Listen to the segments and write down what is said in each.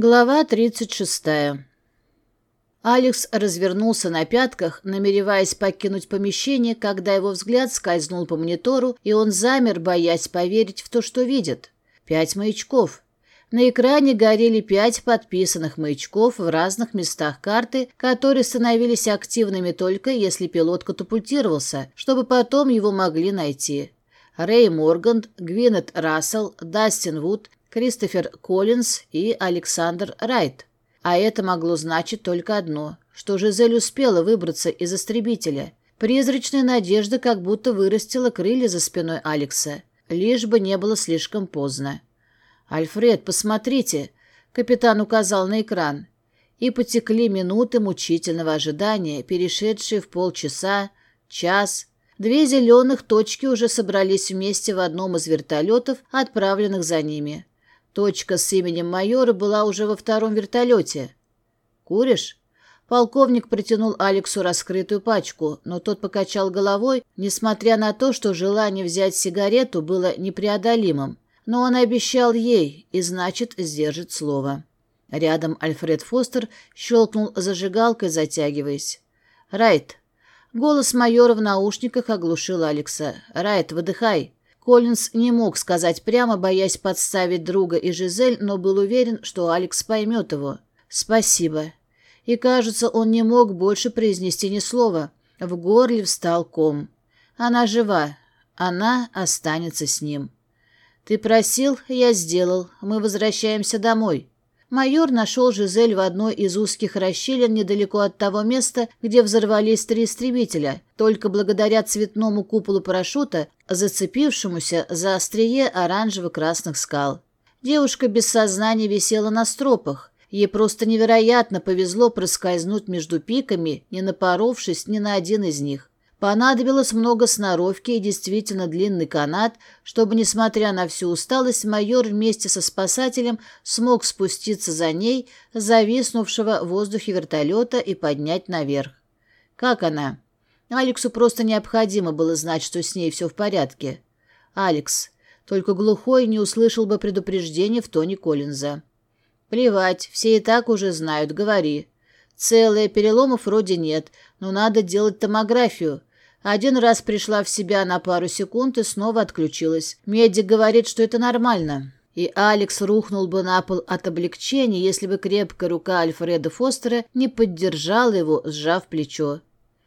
Глава 36. Алекс развернулся на пятках, намереваясь покинуть помещение, когда его взгляд скользнул по монитору, и он замер, боясь поверить в то, что видит. Пять маячков. На экране горели пять подписанных маячков в разных местах карты, которые становились активными только если пилот катапультировался, чтобы потом его могли найти. Рэй Моргант, Гвинет Рассел, Дастин Вуд, Кристофер Коллинз и Александр Райт. А это могло значить только одно, что Жизель успела выбраться из истребителя. Призрачная надежда как будто вырастила крылья за спиной Алекса, лишь бы не было слишком поздно. «Альфред, посмотрите!» — капитан указал на экран. И потекли минуты мучительного ожидания, перешедшие в полчаса, час, Две зеленых точки уже собрались вместе в одном из вертолетов, отправленных за ними. Точка с именем майора была уже во втором вертолете. «Куришь?» Полковник протянул Алексу раскрытую пачку, но тот покачал головой, несмотря на то, что желание взять сигарету было непреодолимым. Но он обещал ей, и значит, сдержит слово. Рядом Альфред Фостер щелкнул зажигалкой, затягиваясь. «Райт!» Голос майора в наушниках оглушил Алекса. «Райт, выдыхай!» Коллинз не мог сказать прямо, боясь подставить друга и Жизель, но был уверен, что Алекс поймет его. «Спасибо». И, кажется, он не мог больше произнести ни слова. В горле встал ком. «Она жива. Она останется с ним». «Ты просил, я сделал. Мы возвращаемся домой». Майор нашел Жизель в одной из узких расщелин недалеко от того места, где взорвались три истребителя. Только благодаря цветному куполу парашюта, зацепившемуся за острие оранжево-красных скал. Девушка без сознания висела на стропах. Ей просто невероятно повезло проскользнуть между пиками, не напоровшись ни на один из них. Понадобилось много сноровки и действительно длинный канат, чтобы, несмотря на всю усталость, майор вместе со спасателем смог спуститься за ней, зависнувшего в воздухе вертолета, и поднять наверх. Как она? Алексу просто необходимо было знать, что с ней все в порядке. Алекс. Только глухой не услышал бы предупреждения в тоне Коллинза. «Плевать, все и так уже знают, говори. Целые переломов вроде нет, но надо делать томографию. Один раз пришла в себя на пару секунд и снова отключилась. Медик говорит, что это нормально. И Алекс рухнул бы на пол от облегчения, если бы крепкая рука Альфреда Фостера не поддержала его, сжав плечо.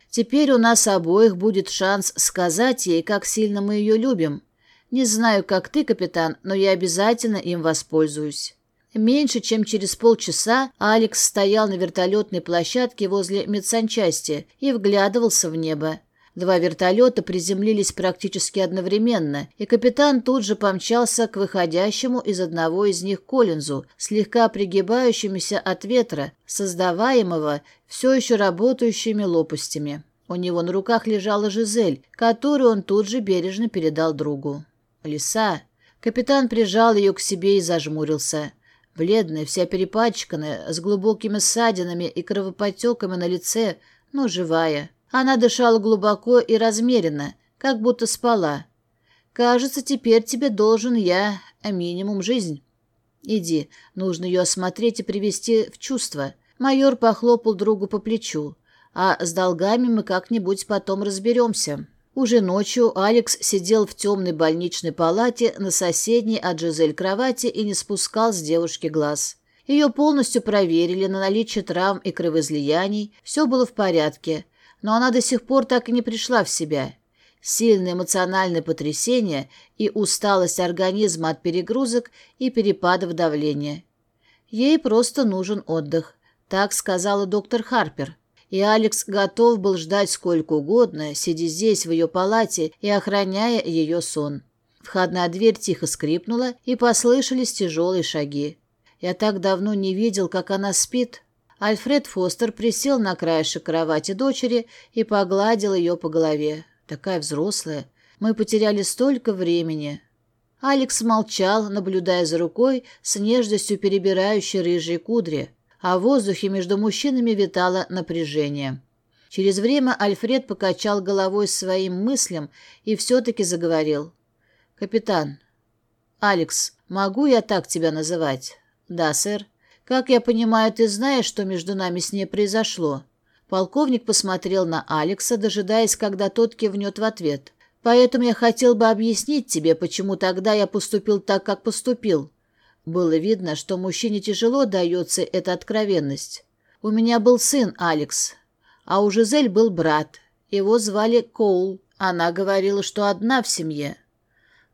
Теперь у нас обоих будет шанс сказать ей, как сильно мы ее любим. Не знаю, как ты, капитан, но я обязательно им воспользуюсь. Меньше чем через полчаса Алекс стоял на вертолетной площадке возле медсанчасти и вглядывался в небо. Два вертолета приземлились практически одновременно, и капитан тут же помчался к выходящему из одного из них Коллинзу, слегка пригибающемуся от ветра, создаваемого все еще работающими лопастями. У него на руках лежала Жизель, которую он тут же бережно передал другу. «Лиса!» Капитан прижал ее к себе и зажмурился. Бледная, вся перепачканная, с глубокими ссадинами и кровоподтеками на лице, но живая – она дышала глубоко и размеренно, как будто спала. «Кажется, теперь тебе должен я, а минимум жизнь. Иди, нужно ее осмотреть и привести в чувство». Майор похлопал другу по плечу. «А с долгами мы как-нибудь потом разберемся». Уже ночью Алекс сидел в темной больничной палате на соседней от Жизель кровати и не спускал с девушки глаз. Ее полностью проверили на наличие травм и кровоизлияний, все было в порядке – но она до сих пор так и не пришла в себя. Сильное эмоциональное потрясение и усталость организма от перегрузок и перепадов давления. Ей просто нужен отдых, так сказала доктор Харпер. И Алекс готов был ждать сколько угодно, сидя здесь в ее палате и охраняя ее сон. Входная дверь тихо скрипнула, и послышались тяжелые шаги. «Я так давно не видел, как она спит», Альфред Фостер присел на краешек кровати дочери и погладил ее по голове. Такая взрослая. Мы потеряли столько времени. Алекс молчал, наблюдая за рукой с нежностью перебирающей рыжие кудри, а в воздухе между мужчинами витало напряжение. Через время Альфред покачал головой своим мыслям и все-таки заговорил. «Капитан, Алекс, могу я так тебя называть?» «Да, сэр». Как я понимаю, ты знаешь, что между нами с ней произошло?» Полковник посмотрел на Алекса, дожидаясь, когда тот кивнет в ответ. «Поэтому я хотел бы объяснить тебе, почему тогда я поступил так, как поступил». Было видно, что мужчине тяжело дается эта откровенность. «У меня был сын, Алекс, а у Жизель был брат. Его звали Коул. Она говорила, что одна в семье».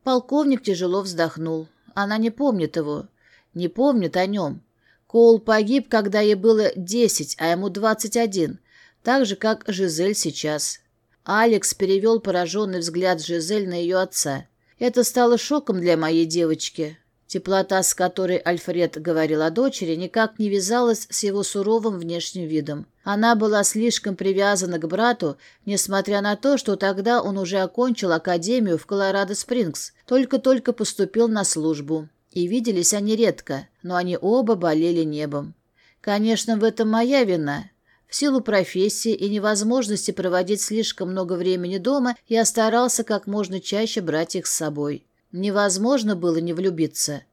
Полковник тяжело вздохнул. Она не помнит его, не помнит о нем. Кол погиб, когда ей было 10, а ему 21, так же, как Жизель сейчас. Алекс перевел пораженный взгляд Жизель на ее отца. Это стало шоком для моей девочки. Теплота, с которой Альфред говорил о дочери, никак не вязалась с его суровым внешним видом. Она была слишком привязана к брату, несмотря на то, что тогда он уже окончил академию в Колорадо-Спрингс, только-только поступил на службу и виделись они редко, но они оба болели небом. Конечно, в этом моя вина. В силу профессии и невозможности проводить слишком много времени дома, я старался как можно чаще брать их с собой. Невозможно было не влюбиться.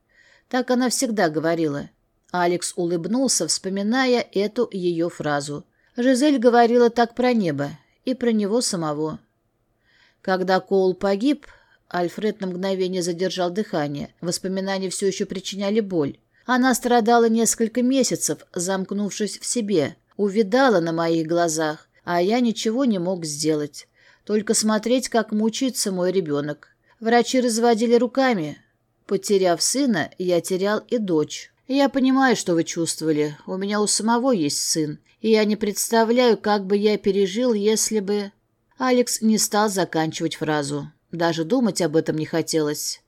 Так она всегда говорила. Алекс улыбнулся, вспоминая эту ее фразу. Жизель говорила так про небо и про него самого. Когда Коул погиб, Альфред на мгновение задержал дыхание. Воспоминания все еще причиняли боль. Она страдала несколько месяцев, замкнувшись в себе. Увидала на моих глазах, а я ничего не мог сделать. Только смотреть, как мучится мой ребенок. Врачи разводили руками. Потеряв сына, я терял и дочь. Я понимаю, что вы чувствовали. У меня у самого есть сын. И я не представляю, как бы я пережил, если бы... Алекс не стал заканчивать фразу. Даже думать об этом не хотелось.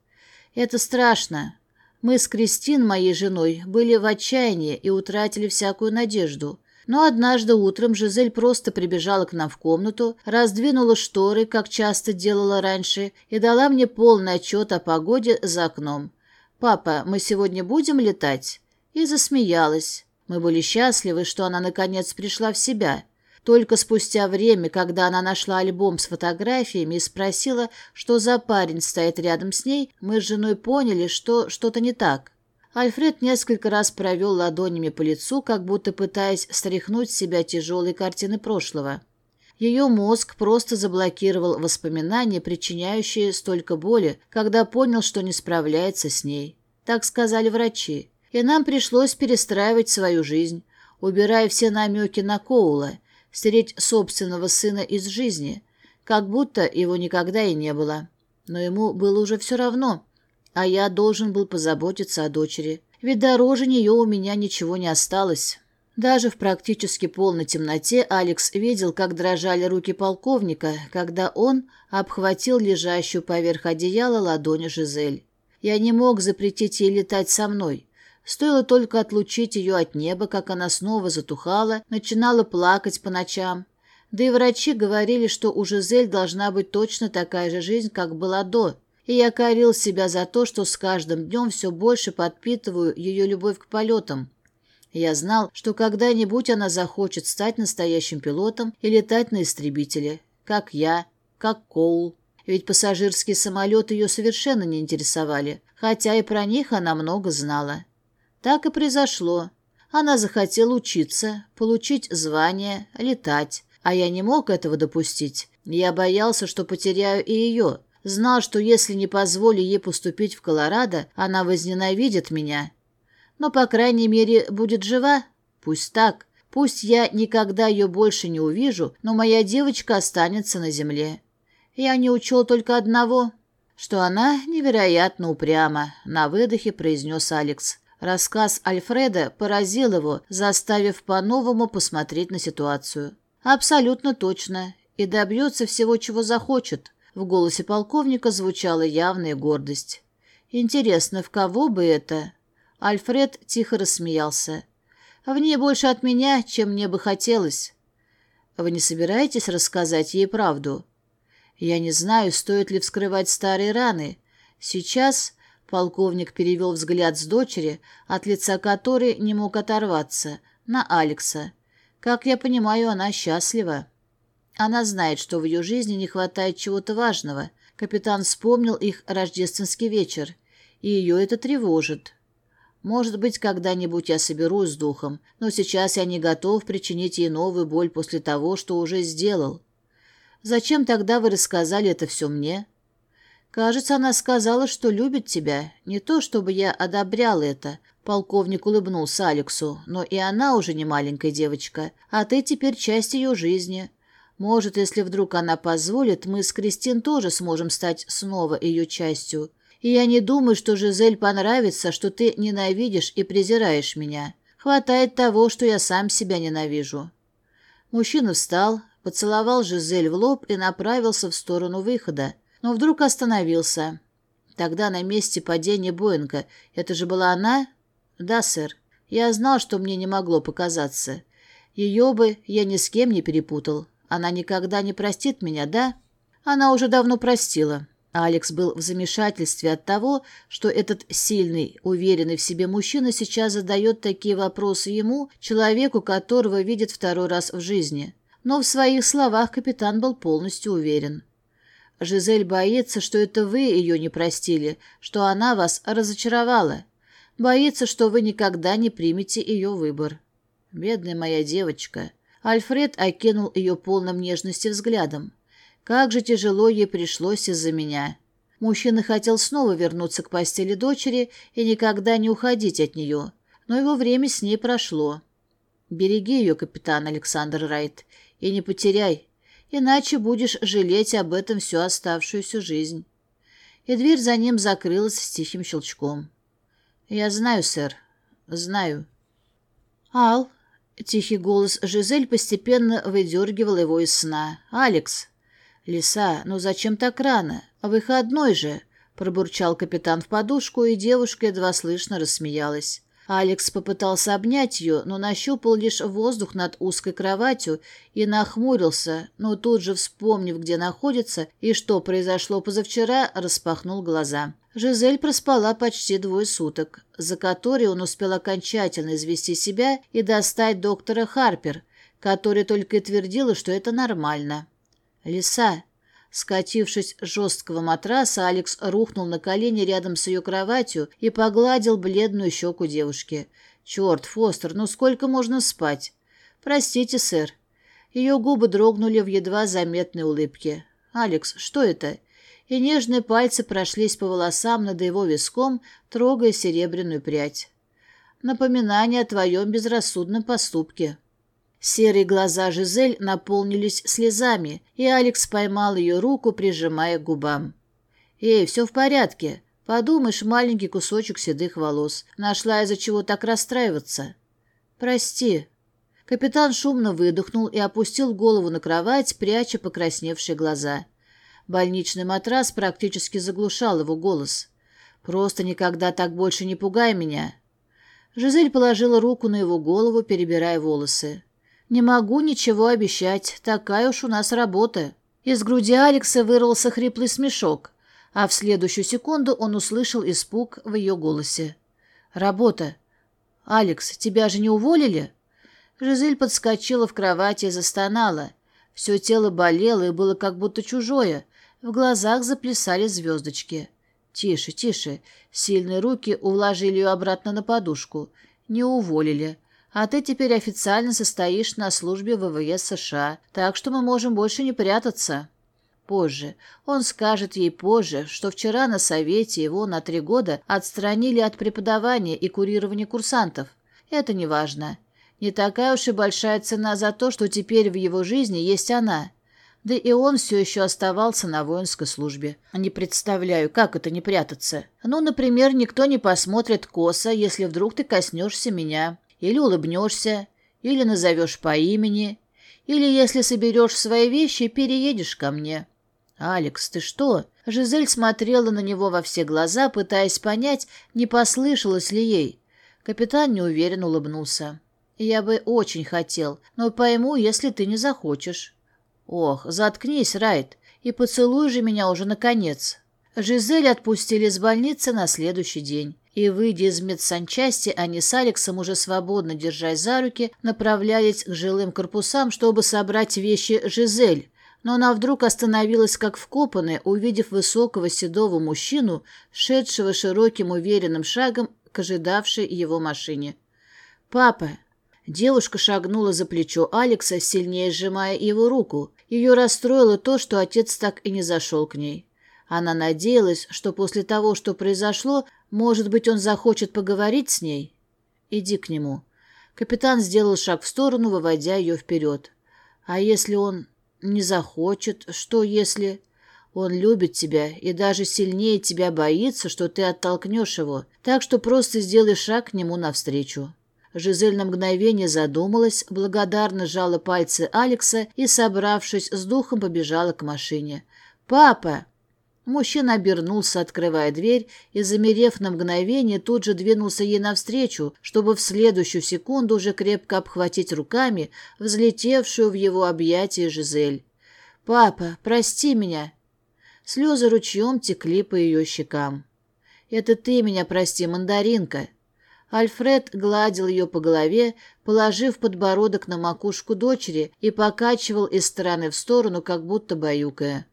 Это страшно. Мы с Кристин, моей женой, были в отчаянии и утратили всякую надежду. Но однажды утром Жизель просто прибежала к нам в комнату, раздвинула шторы, как часто делала раньше, и дала мне полный отчет о погоде за окном. «Папа, мы сегодня будем летать?» И засмеялась. Мы были счастливы, что она наконец пришла в себя – только спустя время, когда она нашла альбом с фотографиями и спросила, что за парень стоит рядом с ней, мы с женой поняли, что что-то не так. Альфред несколько раз провел ладонями по лицу, как будто пытаясь стряхнуть с себя тяжелые картины прошлого. Ее мозг просто заблокировал воспоминания, причиняющие столько боли, когда понял, что не справляется с ней. Так сказали врачи. И нам пришлось перестраивать свою жизнь, убирая все намеки на Коула, стереть собственного сына из жизни, как будто его никогда и не было. Но ему было уже все равно, а я должен был позаботиться о дочери, ведь дороже нее у меня ничего не осталось. Даже в практически полной темноте Алекс видел, как дрожали руки полковника, когда он обхватил лежащую поверх одеяла ладони Жизель. Я не мог запретить ей летать со мной, Стоило только отлучить ее от неба, как она снова затухала, начинала плакать по ночам. Да и врачи говорили, что у Жизель должна быть точно такая же жизнь, как была до. И я корил себя за то, что с каждым днем все больше подпитываю ее любовь к полетам. Я знал, что когда-нибудь она захочет стать настоящим пилотом и летать на истребителе, как я, как Коул. Ведь пассажирские самолеты ее совершенно не интересовали, хотя и про них она много знала. Так и произошло. Она захотела учиться, получить звание, летать. А я не мог этого допустить. Я боялся, что потеряю и ее. Знал, что если не позволю ей поступить в Колорадо, она возненавидит меня. Но, по крайней мере, будет жива. Пусть так. Пусть я никогда ее больше не увижу, но моя девочка останется на земле. Я не учел только одного, что она невероятно упряма, на выдохе произнес Алекс. Рассказ Альфреда поразил его, заставив по-новому посмотреть на ситуацию. «Абсолютно точно. И добьется всего, чего захочет». В голосе полковника звучала явная гордость. «Интересно, в кого бы это?» Альфред тихо рассмеялся. «В ней больше от меня, чем мне бы хотелось». «Вы не собираетесь рассказать ей правду?» «Я не знаю, стоит ли вскрывать старые раны. Сейчас Полковник перевел взгляд с дочери, от лица которой не мог оторваться, на Алекса. Как я понимаю, она счастлива. Она знает, что в ее жизни не хватает чего-то важного. Капитан вспомнил их рождественский вечер, и ее это тревожит. Может быть, когда-нибудь я соберусь с духом, но сейчас я не готов причинить ей новую боль после того, что уже сделал. Зачем тогда вы рассказали это все мне? Кажется, она сказала, что любит тебя. Не то, чтобы я одобрял это. Полковник улыбнулся Алексу. Но и она уже не маленькая девочка, а ты теперь часть ее жизни. Может, если вдруг она позволит, мы с Кристин тоже сможем стать снова ее частью. И я не думаю, что Жизель понравится, что ты ненавидишь и презираешь меня. Хватает того, что я сам себя ненавижу». Мужчина встал, поцеловал Жизель в лоб и направился в сторону выхода но вдруг остановился. Тогда на месте падения Боинга. Это же была она? Да, сэр. Я знал, что мне не могло показаться. Ее бы я ни с кем не перепутал. Она никогда не простит меня, да? Она уже давно простила. Алекс был в замешательстве от того, что этот сильный, уверенный в себе мужчина сейчас задает такие вопросы ему, человеку, которого видит второй раз в жизни. Но в своих словах капитан был полностью уверен. Жизель боится, что это вы ее не простили, что она вас разочаровала. Боится, что вы никогда не примете ее выбор. Бедная моя девочка. Альфред окинул ее полным нежности взглядом. Как же тяжело ей пришлось из-за меня. Мужчина хотел снова вернуться к постели дочери и никогда не уходить от нее, но его время с ней прошло. Береги ее, капитан Александр Райт, и не потеряй, иначе будешь жалеть об этом всю оставшуюся жизнь. И дверь за ним закрылась с тихим щелчком. «Я знаю, сэр, знаю». «Ал», — тихий голос Жизель постепенно выдергивал его из сна. «Алекс». «Лиса, ну зачем так рано? Выходной же», — пробурчал капитан в подушку, и девушка едва слышно рассмеялась. Алекс попытался обнять ее, но нащупал лишь воздух над узкой кроватью и нахмурился, но тут же, вспомнив, где находится и что произошло позавчера, распахнул глаза. Жизель проспала почти двое суток, за которые он успел окончательно извести себя и достать доктора Харпер, который только и твердила, что это нормально. «Лиса, Скатившись с жесткого матраса, Алекс рухнул на колени рядом с ее кроватью и погладил бледную щеку девушки. «Черт, Фостер, ну сколько можно спать?» «Простите, сэр». Ее губы дрогнули в едва заметной улыбке. «Алекс, что это?» И нежные пальцы прошлись по волосам над его виском, трогая серебряную прядь. «Напоминание о твоем безрассудном поступке». Серые глаза Жизель наполнились слезами, и Алекс поймал ее руку, прижимая к губам. «Эй, все в порядке. Подумаешь, маленький кусочек седых волос. Нашла из-за чего так расстраиваться». «Прости». Капитан шумно выдохнул и опустил голову на кровать, пряча покрасневшие глаза. Больничный матрас практически заглушал его голос. «Просто никогда так больше не пугай меня». Жизель положила руку на его голову, перебирая волосы. Не могу ничего обещать, такая уж у нас работа». Из груди Алекса вырвался хриплый смешок, а в следующую секунду он услышал испуг в ее голосе. «Работа. Алекс, тебя же не уволили?» Жизель подскочила в кровати и застонала. Все тело болело и было как будто чужое. В глазах заплясали звездочки. «Тише, тише!» Сильные руки уложили ее обратно на подушку. «Не уволили. А ты теперь официально состоишь на службе ВВС США, так что мы можем больше не прятаться. Позже. Он скажет ей позже, что вчера на совете его на три года отстранили от преподавания и курирования курсантов. Это не важно. Не такая уж и большая цена за то, что теперь в его жизни есть она. Да и он все еще оставался на воинской службе. Не представляю, как это не прятаться. Ну, например, никто не посмотрит косо, если вдруг ты коснешься меня. Или улыбнешься, или назовешь по имени, или, если соберешь свои вещи, переедешь ко мне». «Алекс, ты что?» Жизель смотрела на него во все глаза, пытаясь понять, не послышалось ли ей. Капитан неуверенно улыбнулся. «Я бы очень хотел, но пойму, если ты не захочешь». «Ох, заткнись, Райт, и поцелуй же меня уже наконец». Жизель отпустили из больницы на следующий день и, выйдя из медсанчасти, а они с Алексом уже свободно, держась за руки, направлялись к жилым корпусам, чтобы собрать вещи Жизель. Но она вдруг остановилась как вкопанная, увидев высокого седого мужчину, шедшего широким уверенным шагом к ожидавшей его машине. «Папа!» Девушка шагнула за плечо Алекса, сильнее сжимая его руку. Ее расстроило то, что отец так и не зашел к ней. Она надеялась, что после того, что произошло, может быть, он захочет поговорить с ней? Иди к нему. Капитан сделал шаг в сторону, выводя ее вперед. А если он не захочет? Что если... Он любит тебя и даже сильнее тебя боится, что ты оттолкнешь его, так что просто сделай шаг к нему навстречу. Жизель на мгновение задумалась, благодарно сжала пальцы Алекса и, собравшись с духом, побежала к машине. «Папа!» Мужчина обернулся, открывая дверь, и, замерев на мгновение, тут же двинулся ей навстречу, чтобы в следующую секунду уже крепко обхватить руками взлетевшую в его объятия Жизель. «Папа, прости меня!» Слезы ручьем текли по ее щекам. «Это ты меня прости, мандаринка!» Альфред гладил ее по голове, положив подбородок на макушку дочери и покачивал из стороны в сторону, как будто баюкая.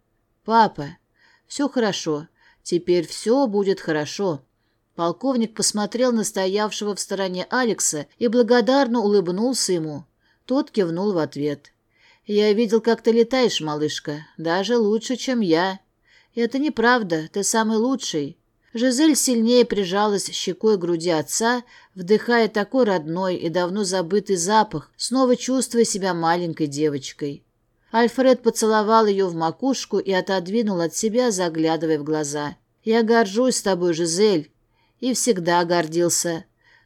«Папа!» Все хорошо. Теперь все будет хорошо». Полковник посмотрел на стоявшего в стороне Алекса и благодарно улыбнулся ему. Тот кивнул в ответ. «Я видел, как ты летаешь, малышка. Даже лучше, чем я». «Это неправда. Ты самый лучший». Жизель сильнее прижалась щекой к груди отца, вдыхая такой родной и давно забытый запах, снова чувствуя себя маленькой девочкой. Альфред поцеловал ее в макушку и отодвинул от себя, заглядывая в глаза. «Я горжусь тобой, Жизель, и всегда гордился.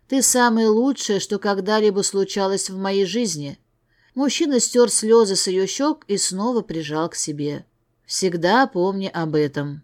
Ты самое лучшее, что когда-либо случалось в моей жизни». Мужчина стер слезы с ее щек и снова прижал к себе. «Всегда помни об этом».